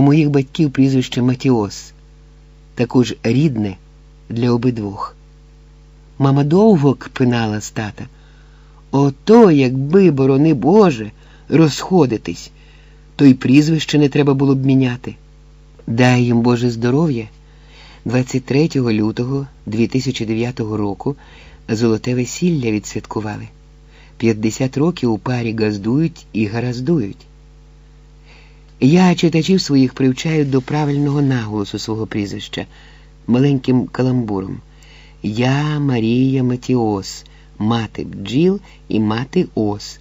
у моїх батьків прізвище Матіос, також рідне для обидвох. Мама довго кпинала з тата. Ото, якби, борони Боже, розходитись, то й прізвище не треба було б міняти. Дай їм Боже здоров'я. 23 лютого 2009 року золоте весілля відсвяткували. 50 років у парі газдують і гараздують. Я читачів своїх привчаю до правильного наголосу свого прізвища маленьким каламбуром. Я Марія Матіос, мати бджіл і мати ос,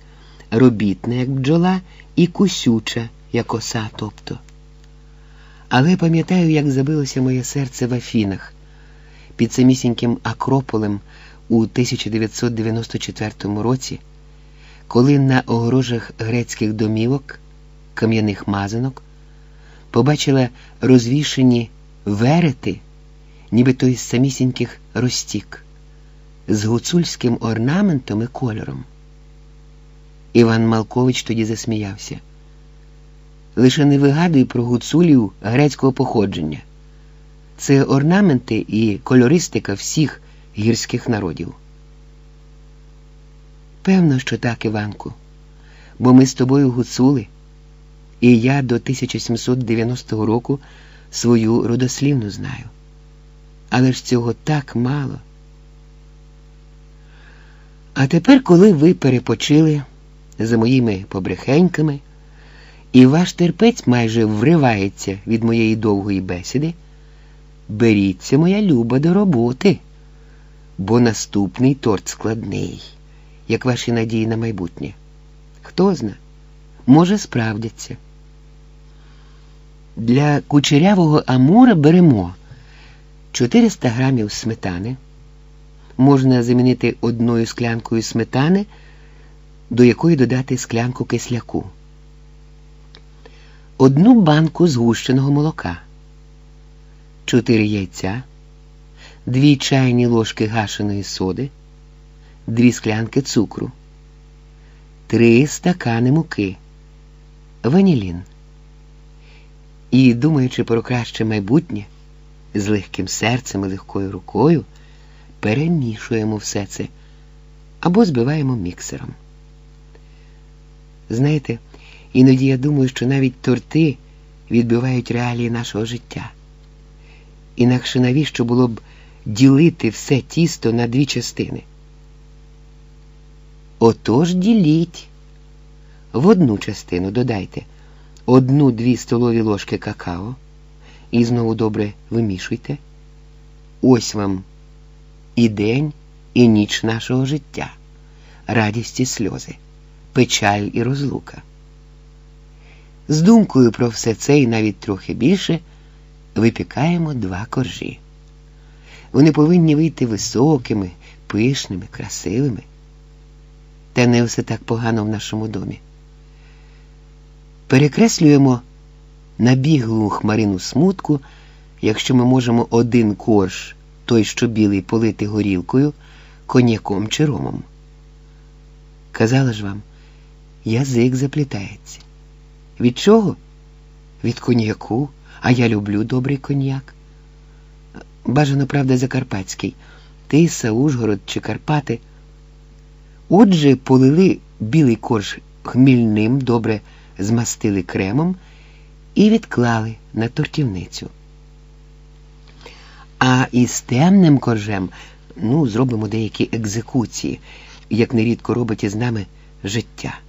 робітна, як бджола, і кусюча, як оса, тобто. Але пам'ятаю, як забилося моє серце в Афінах під самісіньким Акрополем у 1994 році, коли на огорожах грецьких домівок, кам'яних мазанок, побачила розвішені верети, ніби той з самісіньких розтік, з гуцульським орнаментом і кольором. Іван Малкович тоді засміявся. Лише не вигадуй про гуцулів грецького походження. Це орнаменти і кольористика всіх гірських народів. Певно, що так, Іванку, бо ми з тобою гуцули, і я до 1790 року свою родослівну знаю. Але ж цього так мало. А тепер, коли ви перепочили за моїми побрехеньками, і ваш терпець майже вривається від моєї довгої бесіди, беріться, моя люба, до роботи, бо наступний торт складний, як ваші надії на майбутнє. Хто зна, може, справдяться. Для кучерявого амура беремо 400 грамів сметани. Можна замінити одною склянкою сметани, до якої додати склянку кисляку. Одну банку згущеного молока, чотири яйця, дві чайні ложки гашеної соди, дві склянки цукру, три стакани муки, ванілін. І, думаючи про краще майбутнє, з легким серцем і легкою рукою, перемішуємо все це або збиваємо міксером. Знаєте, Іноді я думаю, що навіть торти відбивають реалії нашого життя. Інакше навіщо було б ділити все тісто на дві частини? Отож діліть. В одну частину додайте одну-дві столові ложки какао і знову добре вимішуйте. Ось вам і день, і ніч нашого життя, радість і сльози, печаль і розлука. З думкою про все це і навіть трохи більше випікаємо два коржі. Вони повинні вийти високими, пишними, красивими. Та не все так погано в нашому домі. Перекреслюємо набіглу хмарину смутку, якщо ми можемо один корж, той, що білий, полити горілкою, коньяком чи ромом. Казала ж вам, язик заплітається. Від чого? Від коньяку, а я люблю добрий коньяк. Бажано, правда, Закарпатський, Тиса, Ужгород чи Карпати. Отже, полили білий корж хмільним, добре змастили кремом і відклали на тортівницю. А із темним коржем ну, зробимо деякі екзекуції, як нерідко робить із нами життя.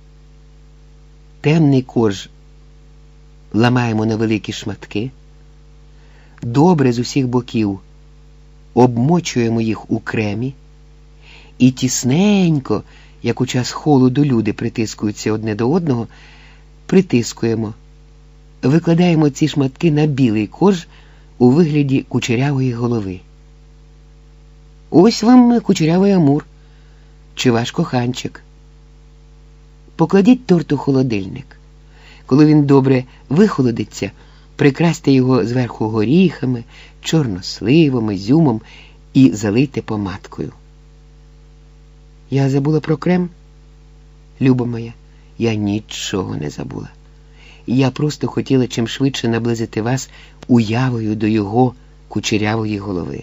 Темний корж ламаємо на великі шматки, добре з усіх боків обмочуємо їх у кремі і тісненько, як у час холоду люди притискуються одне до одного, притискуємо, викладаємо ці шматки на білий корж у вигляді кучерявої голови. Ось вам кучерявий амур чи ваш коханчик. Покладіть торт у холодильник. Коли він добре вихолодиться, прикрасьте його зверху горіхами, чорносливом, ізюмом і залийте помадкою. Я забула про крем, люба моя, я нічого не забула. Я просто хотіла чим швидше наблизити вас уявою до його кучерявої голови.